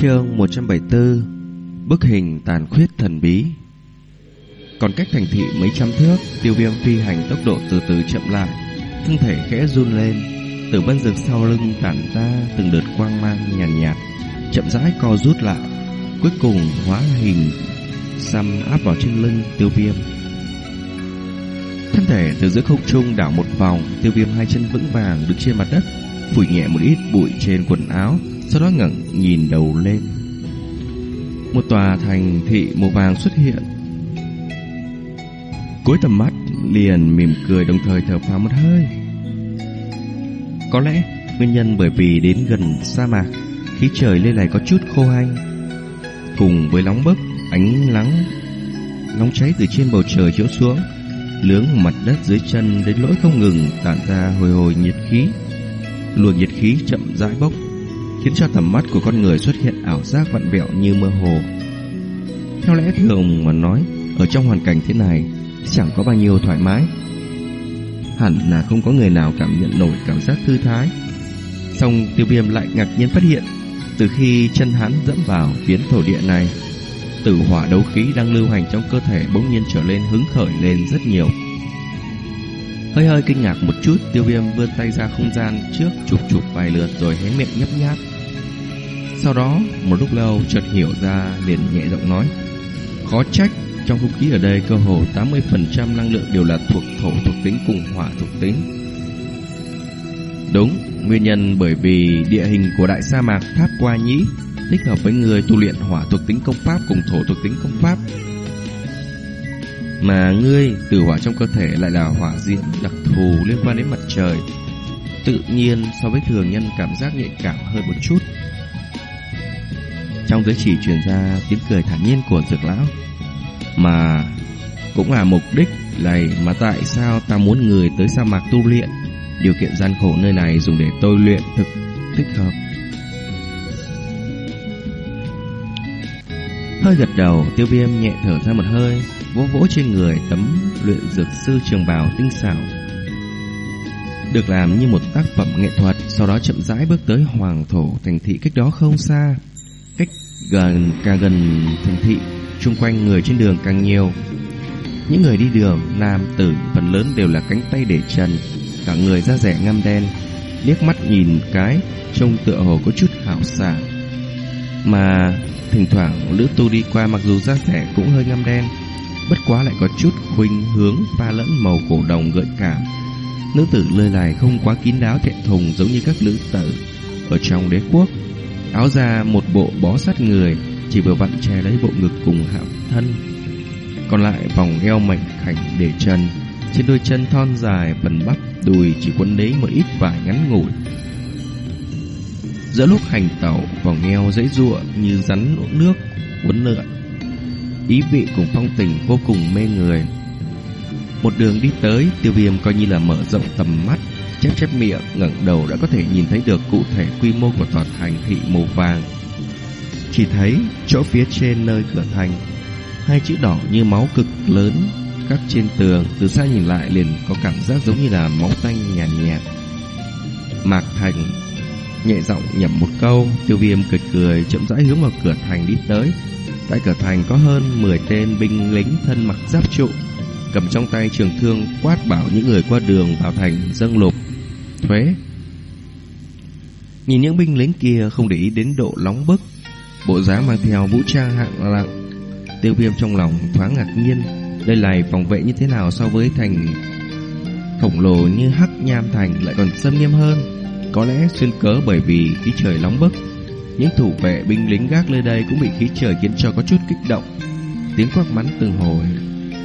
chương 174 Bức hình tàn khuyết thần bí. Còn cách thành thị mấy trăm thước Tiêu viêm phi hành tốc độ từ từ chậm lại Thân thể khẽ run lên Từ vân rực sau lưng tản ra Từng đợt quang mang nhàn nhạt, nhạt Chậm rãi co rút lại Cuối cùng hóa hình Xăm áp vào trên lưng tiêu viêm. Thân thể từ giữa không trung đảo một vòng Tiêu viêm hai chân vững vàng đứng trên mặt đất Phủi nhẹ một ít bụi trên quần áo sau đó ngẩng nhìn đầu lên. Một tòa thành thị màu vàng xuất hiện. Cuối tầm mắt liền mỉm cười đồng thời thở phào một hơi. Có lẽ nguyên nhân bởi vì đến gần sa mạc, khí trời lên này có chút khô hanh. Cùng với nóng bức, ánh nắng nóng cháy từ trên bầu trời chiếu xuống, lướng mặt đất dưới chân đến lỗi không ngừng tản ra hồi hồi nhiệt khí. Luồng nhiệt khí chậm rãi bốc khiến cho tầm mắt của con người xuất hiện ảo giác vặn vẹo như mơ hồ. Theo lẽ thường mà nói, ở trong hoàn cảnh thế này, chẳng có bao nhiêu thoải mái. Hẳn là không có người nào cảm nhận nổi cảm giác thư thái. Xong tiêu viêm lại ngạc nhiên phát hiện, từ khi chân hắn dẫm vào phiến thổ địa này, tử hỏa đấu khí đang lưu hành trong cơ thể bỗng nhiên trở lên hứng khởi lên rất nhiều. Hơi hơi kinh ngạc một chút, tiêu viêm vươn tay ra không gian trước chụp chụp vài lượt rồi hé miệng nhấp nháp. Sau đó, một lúc lâu chợt hiểu ra liền nhẹ giọng nói. Khó trách, trong không khí ở đây cơ hồ 80% năng lượng đều là thuộc thổ thuộc tính cùng hỏa thuộc tính. Đúng, nguyên nhân bởi vì địa hình của đại sa mạc Tháp Qua Nhĩ thích hợp với người tu luyện hỏa thuộc tính công pháp cùng thổ thuộc tính công pháp mà ngươi tử hỏa trong cơ thể lại là hỏa diễm đặc thù liên quan đến mặt trời. Tự nhiên so với thường nhân cảm giác nhạy cảm hơn một chút. Trong giới chỉ truyền ra tiếng cười thản nhiên của dược lão, Mà cũng là mục đích này mà tại sao ta muốn người tới sa mạc tu luyện? Điều kiện gian khổ nơi này dùng để tôi luyện thực thích hợp. Hơi gật đầu, tiêu viêm nhẹ thở ra một hơi vỗ vỗ trên người tấm luyện dược sư trường bào tinh xảo. Được làm như một tác phẩm nghệ thuật, sau đó chậm rãi bước tới hoàng thổ thành thị cách đó không xa. Cách gần càng gần thành thị, xung quanh người trên đường càng nhiều. Những người đi đường, nam tử phần lớn đều là cánh tay để trần, cả người da rẻ ngăm đen, liếc mắt nhìn cái trông tựa hồ có chút hảo xả Mà thỉnh thoảng lữ tu đi qua mặc dù da rẻ cũng hơi ngăm đen, bất quá lại có chút khuynh hướng pha lẫn màu cổ đồng gợi cảm. Nữ tử lơi lại không quá kín đáo thẹn thùng giống như các nữ tử ở trong đế quốc. Áo da một bộ bó sát người, chỉ vừa vặn che lấy bộ ngực cùng hạ thân. Còn lại vòng eo mảnh khảnh để chân, trên đôi chân thon dài phần bắp đùi chỉ quấn lấy một ít vải ngắn ngủi. Giữa lúc hành tẩu, vòng eo dãy ruộng như rắn nước uốn lượn ý vị cùng phong tình vô cùng mê người. Một đường đi tới, tiêu viêm coi như là mở rộng tầm mắt, chép chép miệng, ngẩng đầu đã có thể nhìn thấy được cụ thể quy mô của tòa thành thị màu vàng. Chỉ thấy chỗ phía trên nơi cửa thành, hai chữ đỏ như máu cực lớn các trên tường, từ xa nhìn lại liền có cảm giác giống như là máu tanh nhàn nhạt, nhạt. Mạc Thành nhẹ giọng nhẩm một câu, tiêu viêm cười cười chậm rãi hướng vào cửa thành đi tới. Tại cửa thành có hơn 10 tên binh lính thân mặc giáp trụ, cầm trong tay trường thương quát bảo những người qua đường vào thành dâng lục, thuế. Nhìn những binh lính kia không để ý đến độ nóng bức, bộ dáng mang theo vũ trang hạng lặng, tiêu viêm trong lòng thoáng ngạc nhiên. Đây là phòng vệ như thế nào so với thành khổng lồ như Hắc Nham Thành lại còn xâm nghiêm hơn. Có lẽ xuyên cớ bởi vì khí trời nóng bức những thủ vệ binh lính gác nơi đây cũng bị khí trời khiến cho có chút kích động. Tiếng quát mắng từng hồi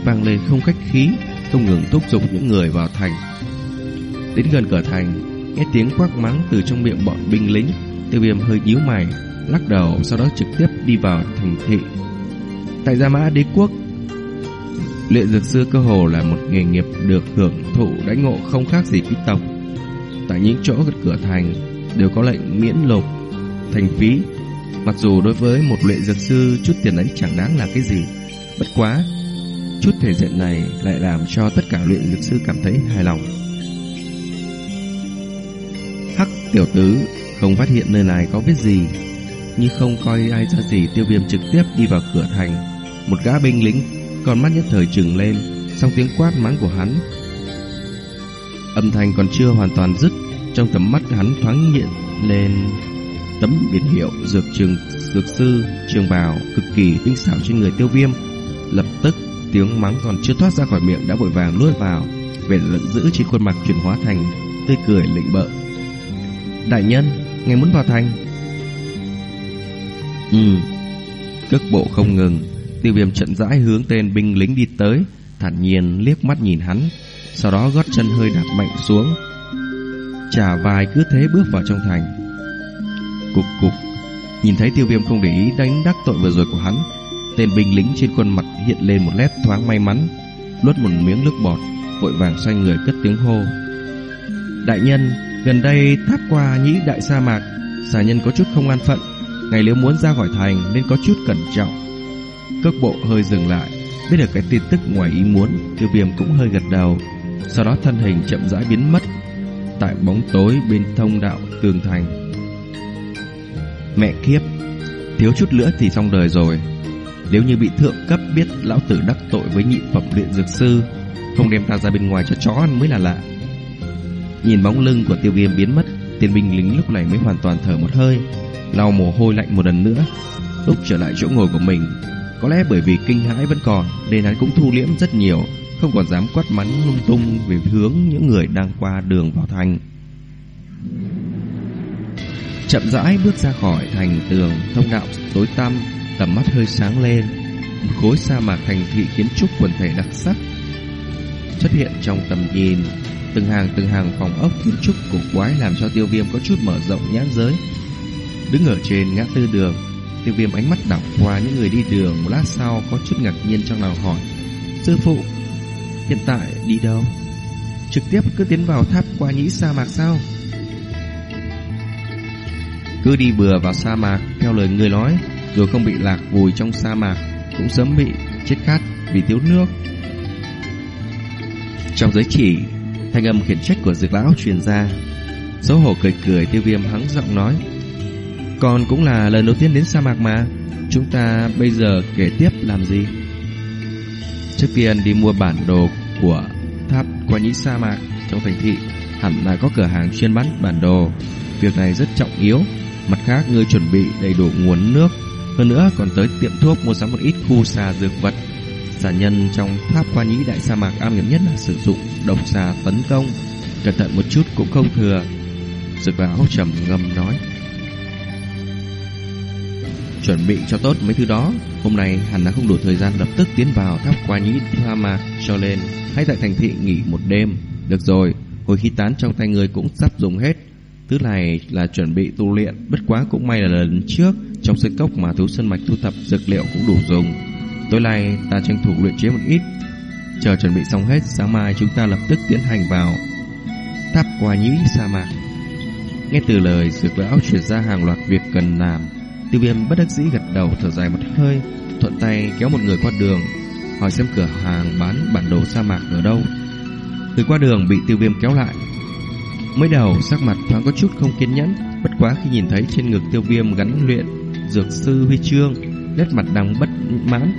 vang lên không khách khí, không ngừng thúc giục những người vào thành. Đến gần cửa thành, nghe tiếng quát mắng từ trong miệng bọn binh lính, Tiêu Viêm hơi nhíu mày, lắc đầu, sau đó trực tiếp đi vào thành thị. Tại Gia Mã Đế quốc, luyện dược sư cơ hồ là một nghề nghiệp được hưởng thụ đãi ngộ không khác gì quý tộc. Tại những chỗ gần cửa thành đều có lệnh miễn lục thành phí. Mặc dù đối với một luyện dược sư chút tiền ấy chẳng đáng là cái gì, bất quá chút thể diện này lại làm cho tất cả luyện dược sư cảm thấy hài lòng. Hắc tiểu tứ không phát hiện nơi này có biết gì. như không coi ai ra gì tiêu viêm trực tiếp đi vào cửa thành. Một gã binh lính, con mắt nhất thời trừng lên, sau tiếng quát mắng của hắn. Âm thanh còn chưa hoàn toàn dứt, trong tầm mắt hắn thoáng hiện lên tấm biển hiệu dược trường dược sư trường bào cực kỳ tinh xảo trên người tiêu viêm. Lập tức tiếng mắng còn chưa thoát ra khỏi miệng đã vội vàng nuốt vào, vẻ giận dữ trên khuôn mặt chuyển hóa thành tươi cười lịnh bợ. Đại nhân, ngài muốn vào thành? Ừ. Cước bộ không ngừng, tiêu viêm trận rãi hướng tên binh lính đi tới, thản nhiên liếc mắt nhìn hắn, sau đó gót chân hơi đạp mạnh xuống. Trả vai cứ thế bước vào trong thành. Cục cục, nhìn thấy tiêu viêm không để ý đánh đắc tội vừa rồi của hắn, tên binh lính trên khuôn mặt hiện lên một nét thoáng may mắn, nuốt một miếng nước bọt, vội vàng xoay người cất tiếng hô. Đại nhân, gần đây tháp qua nhĩ đại sa mạc, xà nhân có chút không an phận, ngày nếu muốn ra khỏi thành nên có chút cẩn trọng. Cước bộ hơi dừng lại, biết được cái tin tức ngoài ý muốn, tiêu viêm cũng hơi gật đầu, sau đó thân hình chậm rãi biến mất tại bóng tối bên thông đạo tường thành. Mẹ kiếp, thiếu chút nữa thì xong đời rồi. Nếu như bị thượng cấp biết lão tử đắc tội với nhị phẩm luyện dược sư, không đem ta ra bên ngoài cho chó ăn mới là lạ. Nhìn bóng lưng của tiêu viêm biến mất, tiền binh lính lúc này mới hoàn toàn thở một hơi, lau mồ hôi lạnh một lần nữa. Lúc trở lại chỗ ngồi của mình, có lẽ bởi vì kinh hãi vẫn còn, nên hắn cũng thu liễm rất nhiều, không còn dám quát mắng lung tung về hướng những người đang qua đường vào thành. Chậm rãi bước ra khỏi thành tường thông đạo tối tăm, tầm mắt hơi sáng lên. Một khối sa mạc thành thị kiến trúc quần thể đặc sắc xuất hiện trong tầm nhìn. Từng hàng từng hàng phòng ốc kiến trúc cổ quái làm cho tiêu viêm có chút mở rộng nhãn giới. Đứng ở trên ngã tư đường, tiêu viêm ánh mắt đảo qua những người đi đường một lát sau có chút ngạc nhiên trong lòng hỏi. Sư phụ, hiện tại đi đâu? Trực tiếp cứ tiến vào tháp qua nhĩ sa mạc sao? Cứ đi bừa vào sa mạc theo lời người nói, rồi không bị lạc vùi trong sa mạc, cũng sớm bị chết khát vì thiếu nước. Trong giới chỉ, thanh âm khiển trách của dược lão truyền ra. Xấu hổ cười cười tiêu viêm hắng giọng nói. Còn cũng là lần đầu tiên đến sa mạc mà, chúng ta bây giờ kể tiếp làm gì? Trước tiên đi mua bản đồ của tháp qua nhĩ sa mạc trong thành thị, hẳn là có cửa hàng chuyên bán bản đồ. Việc này rất trọng yếu. Mặt khác, ngươi chuẩn bị đầy đủ nguồn nước. Hơn nữa còn tới tiệm thuốc mua sắm một ít khu xà dược vật Xà nhân trong tháp qua nhĩ đại sa mạc am hiểm nhất là sử dụng độc xà tấn công, cẩn thận một chút cũng không thừa. Dược lão trầm ngâm nói. Chuẩn bị cho tốt mấy thứ đó, hôm nay hẳn là không đủ thời gian lập tức tiến vào tháp qua nhĩ sa mạc, cho nên hãy tại thành thị nghỉ một đêm. Được rồi, hồi khí tán trong tay người cũng sắp dùng hết. Thứ này là chuẩn bị tu luyện, bất quá cũng may là lần trước trong sân cốc mà thú sơn mạch thu thập dược liệu cũng đủ dùng. Tối nay ta tranh thủ luyện chế một ít. Chờ chuẩn bị xong hết Sáng mai chúng ta lập tức tiến hành vào Tháp qua nhĩ sa mạc. Nghe từ lời Dược lão chuyển ra hàng loạt việc cần làm Tiêu viêm bất đắc dĩ gật đầu thở dài một hơi Thuận tay kéo một người qua đường Hỏi xem cửa hàng bán bản đồ sa mạc ở đâu. Người qua đường bị tiêu viêm kéo lại. Mới đầu sắc mặt thoáng có chút không kiên nhẫn Bất quá khi nhìn thấy trên ngực tiêu viêm gắn luyện Dược sư huy chương Nét mặt đang bất mãn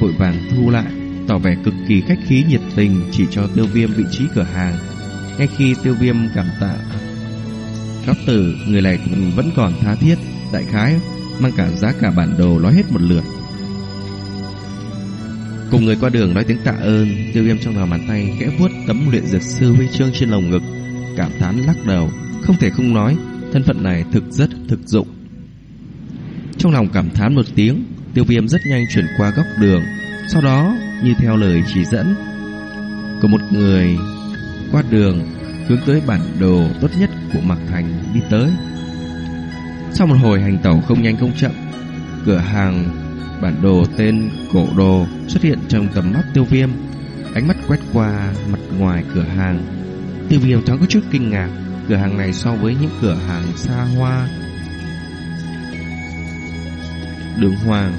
vội vàng thu lại, tỏ vẻ cực kỳ khách khí nhiệt tình chỉ cho tiêu viêm vị trí cửa hàng. Ngay khi tiêu viêm cảm tạ góc tử, người này vẫn còn tha thiết, đại khái, mang cả giá cả bản đồ nói hết một lượt. Cùng người qua đường nói tiếng tạ ơn, tiêu viêm trong lòng bàn tay khẽ vuốt tấm luyện dược sư huy chương trên lồng ngực, cảm thán lắc đầu, không thể không nói, thân phận này thực rất thực dụng. Trong lòng cảm thán một tiếng, Tiêu viêm rất nhanh chuyển qua góc đường Sau đó như theo lời chỉ dẫn Của một người Qua đường Hướng tới bản đồ tốt nhất của Mạc Thành đi tới Sau một hồi hành tẩu không nhanh không chậm Cửa hàng bản đồ tên cổ đồ xuất hiện trong tầm mắt tiêu viêm Ánh mắt quét qua mặt ngoài cửa hàng Tiêu viêm thoáng có chút kinh ngạc Cửa hàng này so với những cửa hàng xa hoa. Đường hoàng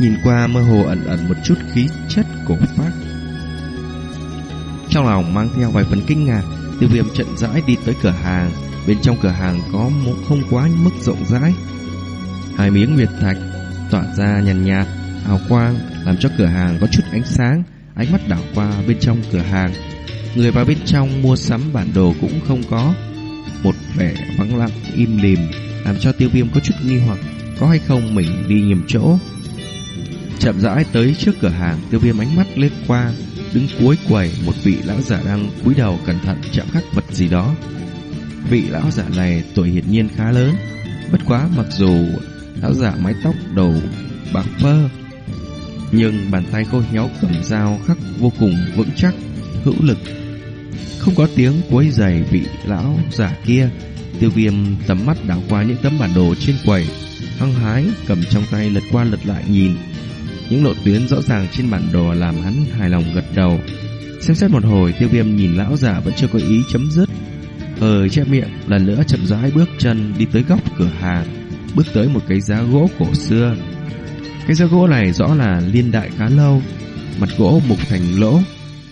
Nhìn qua mơ hồ ẩn ẩn một chút khí chất cổ phát. Trong lòng mang theo vài phần kinh ngạc Tiêu viêm chậm rãi đi tới cửa hàng. Bên trong cửa hàng có một không quá mức rộng rãi. Hai miếng nguyệt thạch tỏa ra nhàn nhạt, hào quang làm cho cửa hàng có chút ánh sáng, ánh mắt đảo qua bên trong cửa hàng. Người vào bên trong mua sắm bản đồ cũng không có. Một vẻ vắng lặng im lìm làm cho tiêu viêm có chút nghi hoặc có hay không mình đi nhầm chỗ. Chậm rãi tới trước cửa hàng, tiêu viêm ánh mắt lướt qua, đứng cuối quầy một vị lão giả đang cúi đầu cẩn thận chạm khắc vật gì đó. Vị lão giả này tuổi hiển nhiên khá lớn, bất quá mặc dù lão giả mái tóc đầu bạc phơ, nhưng bàn tay khô héo cầm dao khắc vô cùng vững chắc, hữu lực. Không có tiếng quấy giày vị lão giả kia, tiêu viêm tầm mắt đảo qua những tấm bản đồ trên quầy, hăng hái cầm trong tay lật qua lật lại nhìn. Những lộ tuyến rõ ràng trên bản đồ làm hắn hài lòng gật đầu. Xem xét một hồi, tiêu viêm nhìn lão giả vẫn chưa có ý chấm dứt. Hơi che miệng, lần nữa chậm rãi bước chân đi tới góc cửa hàng, bước tới một cái giá gỗ cổ xưa. Cái giá gỗ này rõ là liên đại khá lâu, mặt gỗ mục thành lỗ,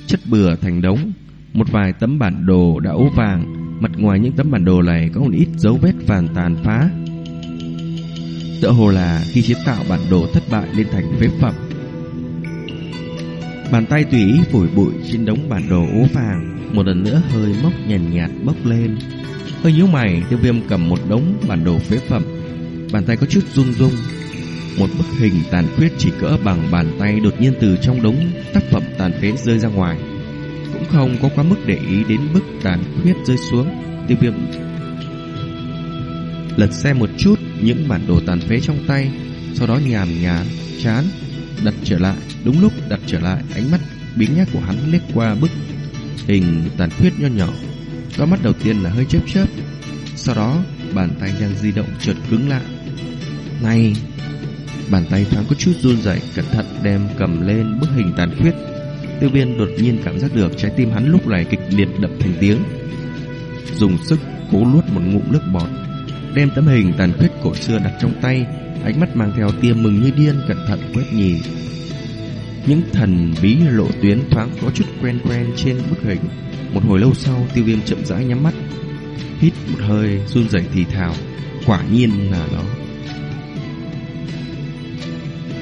chất bừa thành đống, một vài tấm bản đồ đã ố vàng, mặt ngoài những tấm bản đồ này có một ít dấu vết vàng tàn phá. Tựa hồ là khi chế tạo bản đồ thất bại lên thành phế phẩm. Bàn tay tùy ý phủi bụi trên đống bản đồ ố vàng, một lần nữa hơi mốc nhàn nhạt, nhạt bốc lên. Hơi nhíu mày, tiêu viêm cầm một đống bản đồ phế phẩm, bàn tay có chút run run Một bức hình tàn khuyết chỉ cỡ bằng bàn tay đột nhiên từ trong đống tác phẩm tàn phế rơi ra ngoài. Cũng không có quá mức để ý đến bức tàn khuyết rơi xuống, tiêu viêm lật xem một chút những bản đồ tàn phế trong tay, sau đó nhàm nhạt chán, đặt trở lại. Đúng lúc đặt trở lại, ánh mắt biến nhát của hắn liếc qua bức hình tàn khuyết nho nhỏ. Đôi mắt đầu tiên là hơi chớp chớp, sau đó bàn tay đang di động chợt cứng lại. Này, bàn tay thoáng có chút run rẩy, cẩn thận đem cầm lên bức hình tàn khuyết. Tiêu Viên đột nhiên cảm giác được trái tim hắn lúc này kịch liệt đập thành tiếng. Dùng sức cố luốt một ngụm nước bọt đem tấm hình tàn khuyết cổ xưa đặt trong tay, ánh mắt mang theo tia mừng như điên cẩn thận quét nhìn. Những thần bí lộ tuyến thoáng có chút quen quen trên bức hình. Một hồi lâu sau, tiêu viêm chậm rãi nhắm mắt, hít một hơi, run rẩy thì thào, quả nhiên là nó.